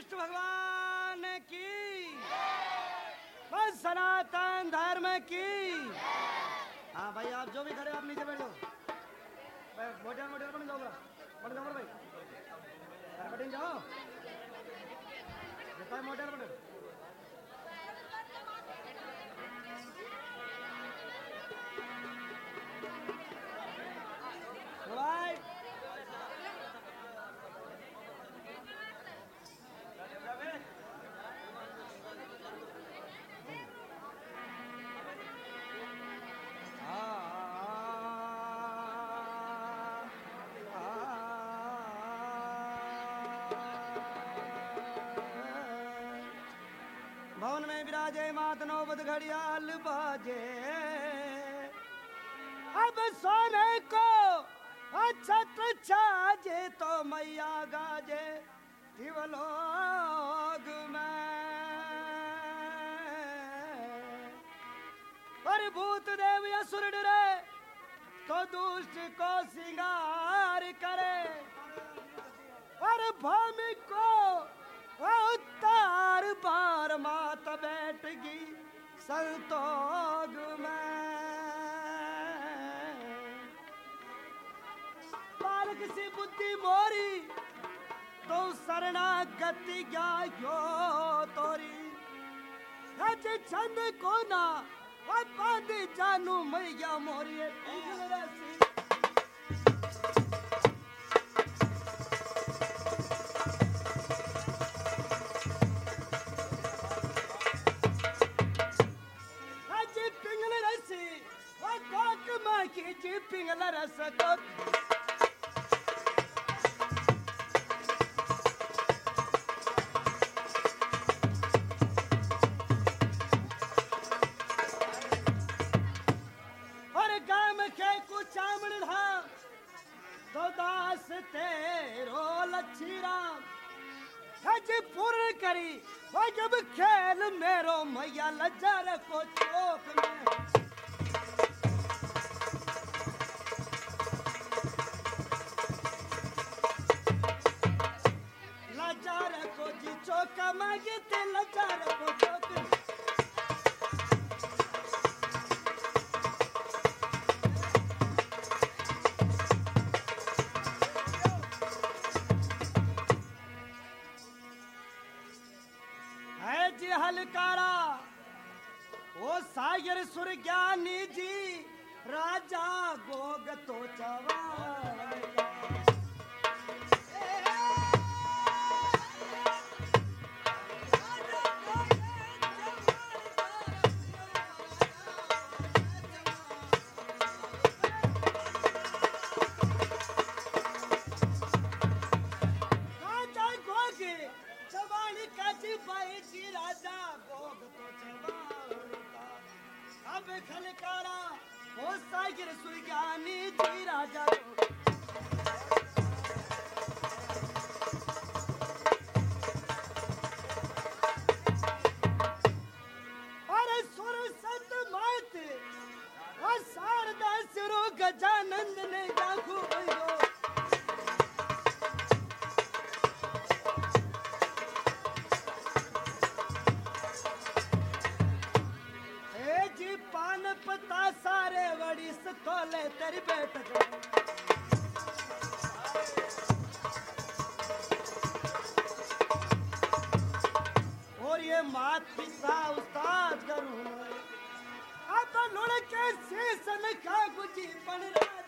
कृष्ण भगवान की। बस सनातन धर्म की। हाँ भाई, आप जो भी खड़े आप नीचे बैठ जाओ। मोटर मोटर बन जाओ बड़ा बन जाओ भाई। बटन जाओ मोटर बटन विराजे मात नौबत घड़ियाल बाजे। अब सोने को छत्र छाजे तो मैया गाजे, दिवलोग में। पर भूत देव असुर डरे तो दुष्ट को सिंगार करे। और भूमि को उतार मात बैठगी संतोग में। बालक सी बुद्धि मोरी तो शरणागति गायो तोरी? हज छंद को ना पद जानू मैया मोरी माँ की जी पिंगल रस जी चौका मांगे ते लज्जर को सतोले तेरी बैठक और ये मात पिता उस्ताद करूँ। अब लुढ़ के शेषन का गुजी पण राजा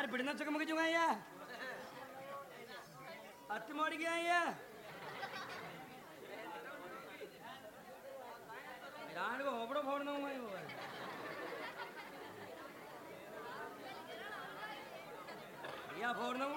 ಯಾರು ಬಿಡಿನ ಚಕ ಮುಗಿಜುವಯ್ಯ ಹತ್ತು ಮಾಡಿಗೆ ಅಯ್ಯ ರಾಣಿಗ ಒಬ್ಬರು ಹೋಡ ನಾವು ಯಾ ಹೋಡ ನಾವು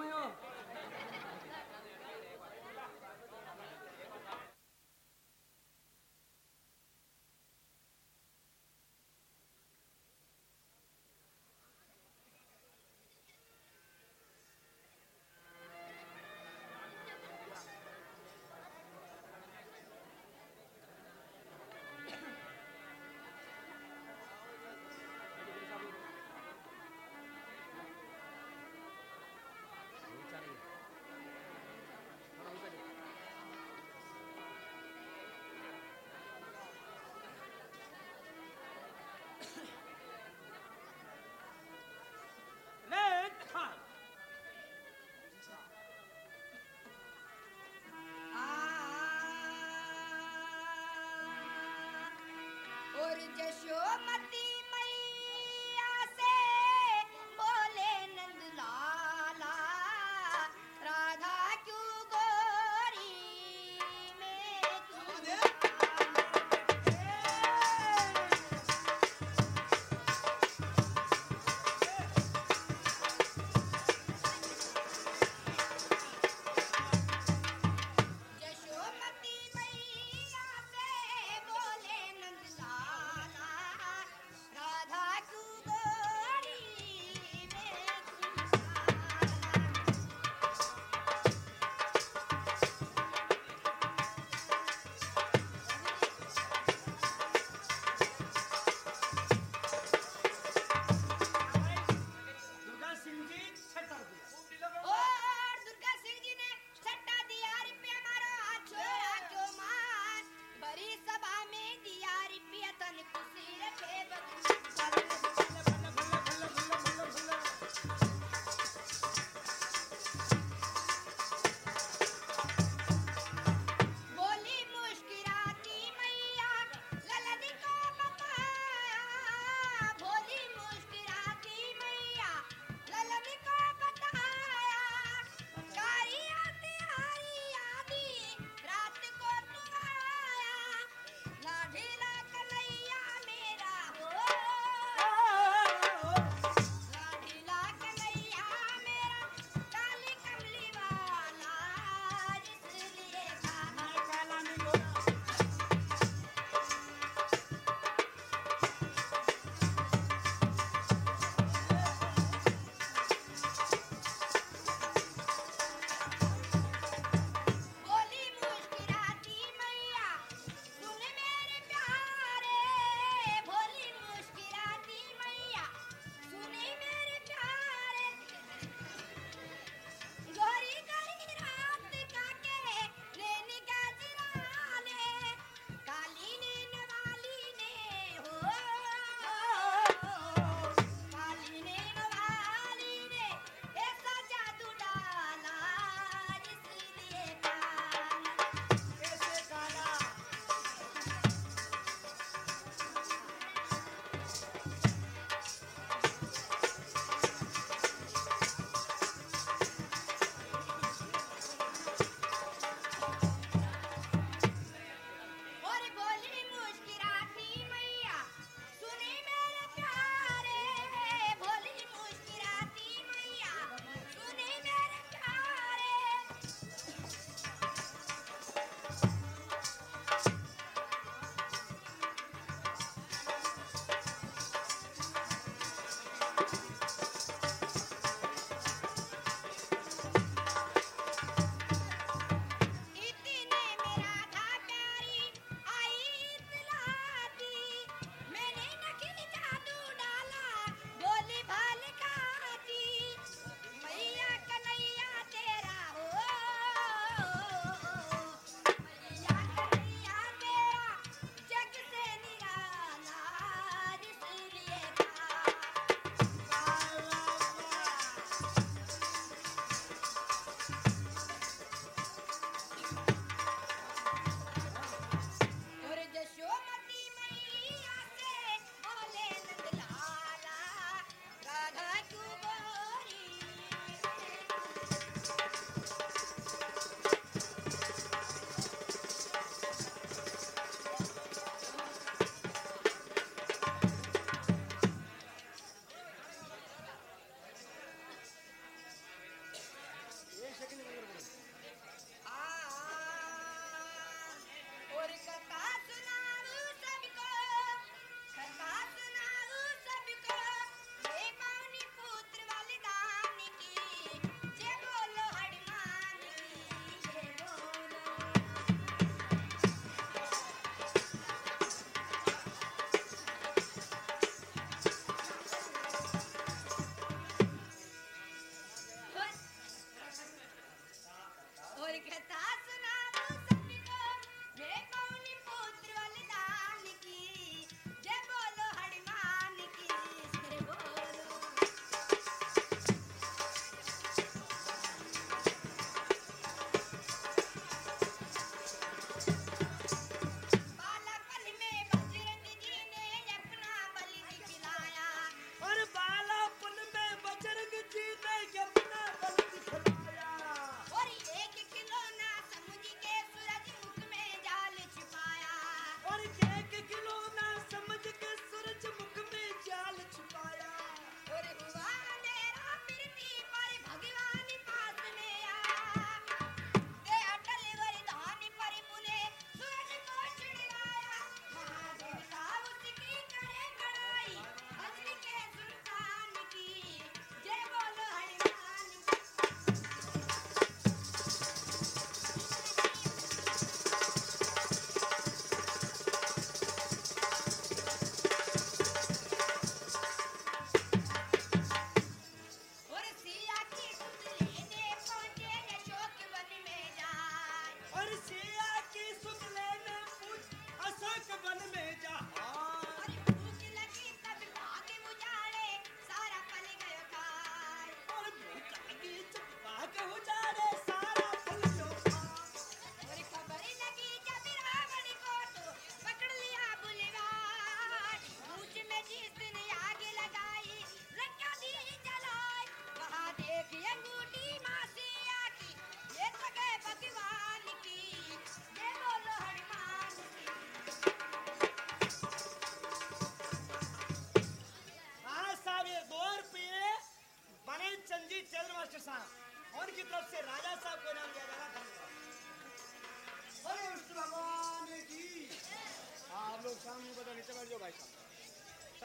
जशोमती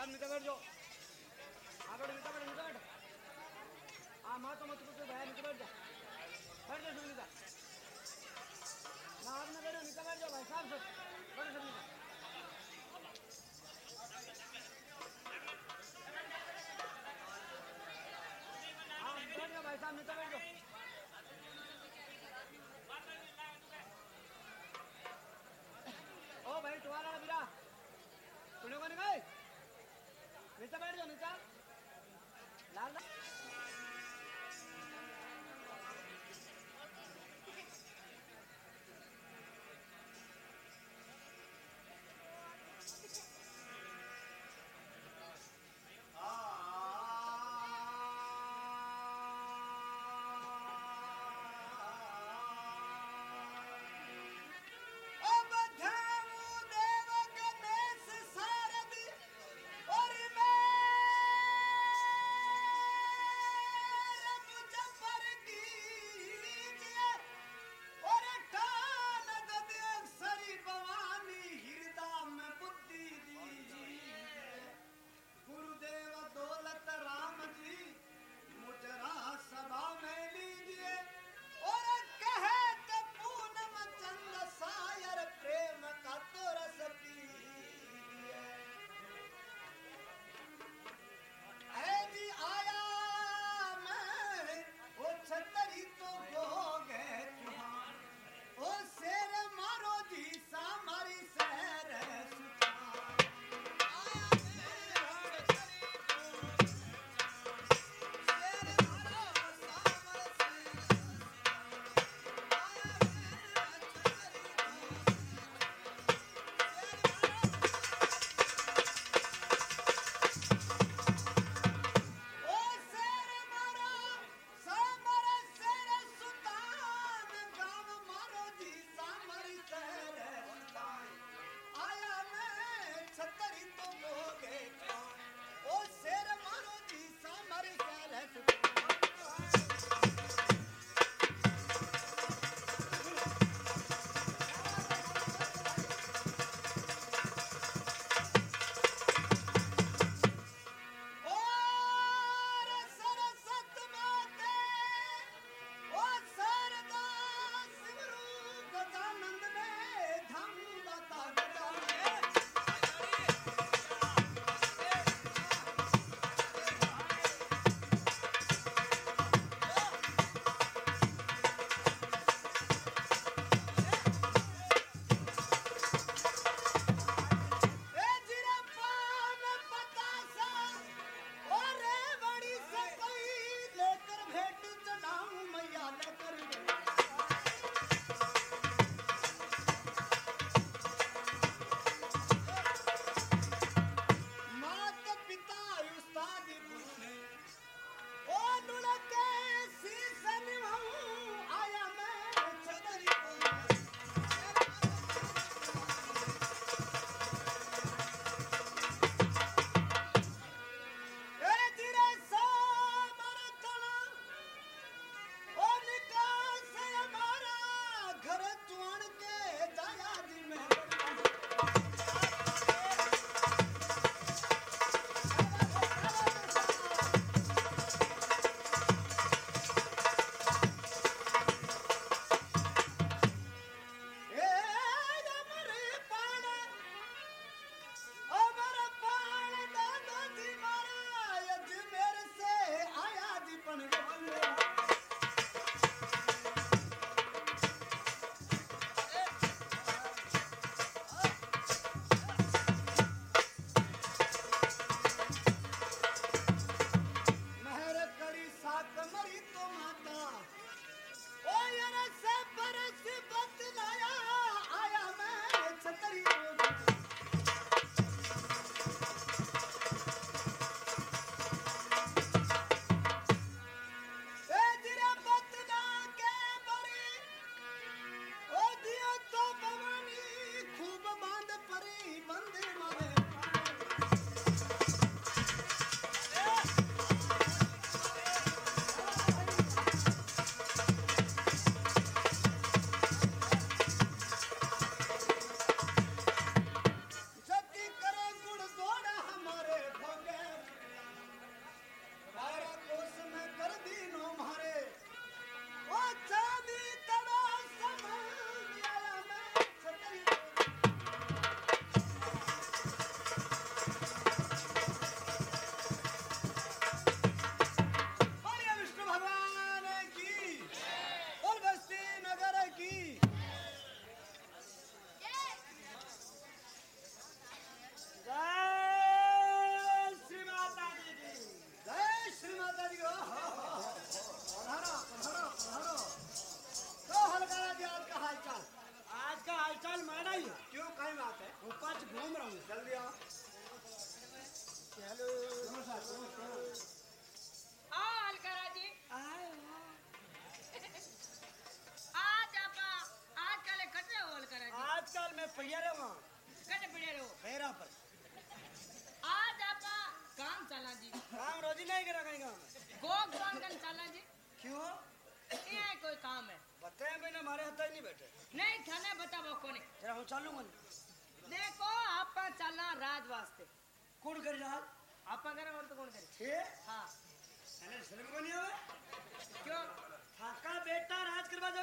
साहब नीचे बैठ जाओ हाँ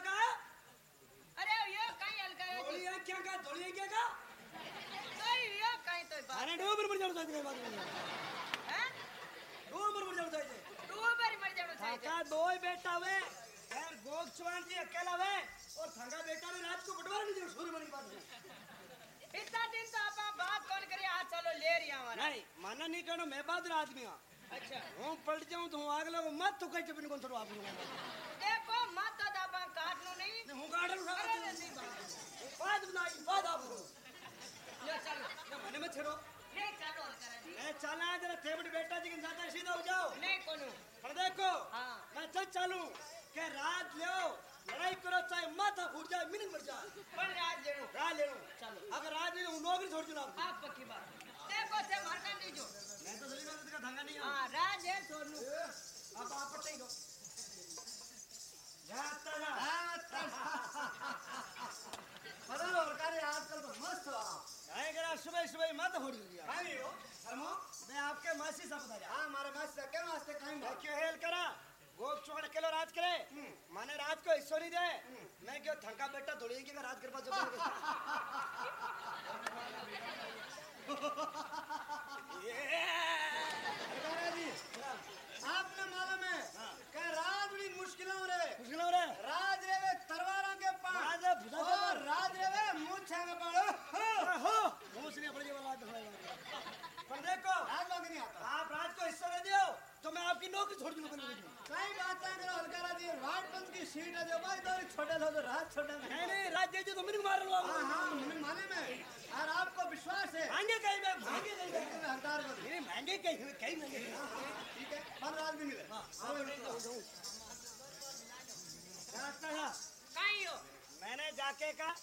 का? अरे ये कहीं हल्का है जी धोलिया क्या का धोलिया क्या का कोई ये कहीं तो बात अरे डोबर पर जाना चाहिए बात नहीं है? डोबर जाना चाहिए तू बारी मर जानो चाहिए थाका दो ही बेटा वे यार गोग चौहान जी अकेला वे और थाका बेटा ने रात को बटवारा नहीं दिया सूर्य बनी बात इतना दिन तो आपा बात कौन करे? आज चलो ले रही हमारा। नहीं माना नहीं करो मैं बहादुर आदमी हूँ। अच्छा। हूँ पलट जाऊँ तो हूँ आग लगो मत तो कहीं चपनी कौन थोड़ा आप देखो मत तो लो नहीं ने हूँ गार्डन नहीं बात बाद बनाई बाद आप ये चलो ना मने में छेड़ो। नहीं चलो मैं चला जरा थेबड़ी बेटा जी के साथ सीधा हो जाओ। नहीं कोनो? पर देखो हाँ। मैं चल चालू। के रात ले लड़ाई करो चाहे माथा फूट जाए मिनट मर जाए। पर राज ले देनो रात ले लो चलो। अगर रात ले लो नौकरी छोड़ दूँ आपको आप पक्की बात। देखो से मारका नहीं जो मैं तो सलीम का धंगा नहीं हूँ राज है छोड़नू अब आप पट्टे दो जाता ना आजकल तो मस्त हो आप आए करा सुबह सुबह मत हो रही है नहीं हो शर्मो मैं आपके मासी सा बता जा हाँ हमारे मस्त है क्या वास्ते कहीं मैं क्यों हेल करा गोप चौड़ के लो राज करे माने रात को हिस्सो नहीं दे मैं क्यों थका बेटा थोड़ी की रात जी आपने मालूम है कि राज बड़ी मुश्किलों रे मुश्किल हो रहा है राज रेवे तलवारों के पास राज है भुजा के और राज रेवे मूछा के पास हो मुझे अपने जीवन रात दिखाएगा पर देखो राज मांग नहीं आता आप रात को हिस्सा दे दियो तो मैं आपकी नौकरी छोड़ दूँगा बंद कई बात है करो हलकारा जी राज बंद है तो छोटे लो तो राज नहीं तो मैंने हाँ हाँ मुझे माने में। और आपको विश्वास है? महँगे कहीं मैं महँगे कहीं मैं। तुम्हें हलकार नहीं महँगे कहीं कहीं महँगे ठीक है। पर राज भी मिले हाँ रास्ता था हो? मैंने जाके कहा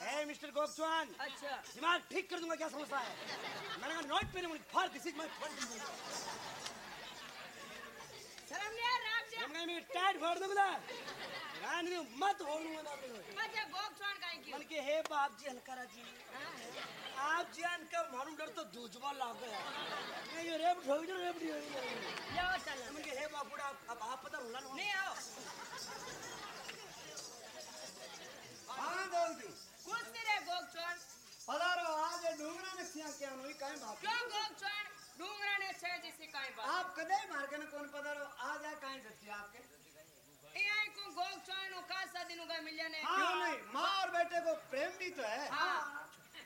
है मिस्टर गोप चौहान अच्छा। दिमाग ठीक कर दूँगा क्या समस्या है? मैंने कहा नोट पे नहीं फाड़ किसी मैं फाड़ दूँगा शर्म नहीं राज मैं मैं टाइट फाड़ दूँगा ना नहीं मत हो लूँगा ना तो मज़े गोग छोड़ कहीं की मन के हे बाप जी हलकारा जी आप जान का मालूम डर तो दूजवा लाग गया ये ये रेप ठोक जो रेप दी लो चलो। मन के हे बाप बुढ़ा अब आप पता रुला नहीं आओ। हाँ बोल दूँ कुछ नहीं रे गोग छोड़। पधारो आज ये डूंगरा ने सिया क्या? हुई कहीं बात क्यों गोग छोड़? डूंगरा ने छे जिसी कहीं बात। आप कदे मार के न कौन पधारो? आज आ कहीं सच्ची आपके। ये को गोग छोड़ नो का सा दिनों का मिल जाने क्यों नहीं? माँ और बेटे को प्रेम भी तो है। हाँ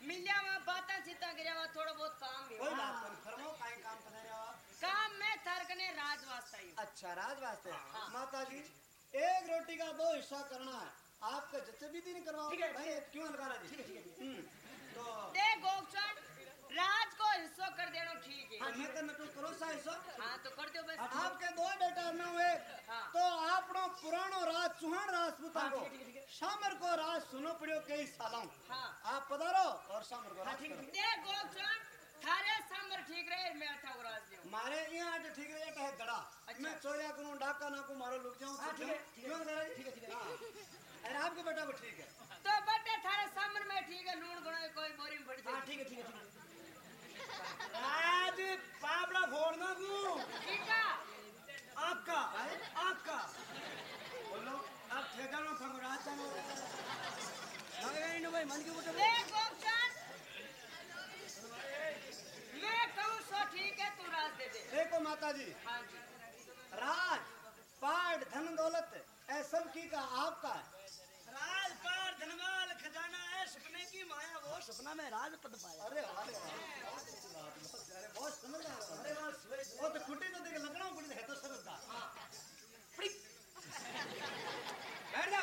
मिल जावा बाता चिता गिरावा थोड़ा बहुत काम भी कोई बात नहीं फरमाओ कहीं काम पधारे आप काम में थरकने राज वास्ता ही अच्छा राज वास्ते माता जी एक रोटी का दो हिस्सा करना है। आपका जितने भी दिन करवाओ भाई क्यों अलगारा जी? हम्म, तो दे गोग राज कर देना ठीक है हाँ मैं तो नटू करो सा हिस्सा हाँ तो कर दो बस आपके दो बेटा न हुए हाँ। तो आपनो पुरानो राज चौहान राजपूत हाँ, को है, है, शामर को राज सुनो पड़ियो कई सालों हाँ आप पधारो और शामर को हाँ, ठीक है, दे छोड़ थारे सांबर ठीक रहे मैं अच्छा को राज देऊं मारे यहाँ आटे ठीक रहे है गड़ा अच्छा। मैं चोरिया करूँ डाका ना को मारो लुक जाऊँ हाँ, ठीक है, ठीक है। ठीक है, है। हाँ। अरे आपके बेटा को ठीक है तो बटे थारे सांबर में ठीक है लूण गुण कोई बोरी में पड़ी हाँ ठीक है ठीक है ठीक है आज पापड़ा फोड़ना तू। आपका आपका बोलो आप ठेका ना खाओ रात जानो मगर नहीं भाई मन के दे गोग छोड़ मैं कहूँ सो ठीक है तू राज दे दे। देखो माता जी हाँ जी। राज पाट धन दौलत ऐ सब की का आपका है। सरकार धनमाल खजाना है सपने की माया वो सपना में राज पद पाया। अरे हाँ, हाँ। बहुत समझदार अरे हाँ, वो तो कुटी तो देख लग रहा है तो समझदार बैठ जा।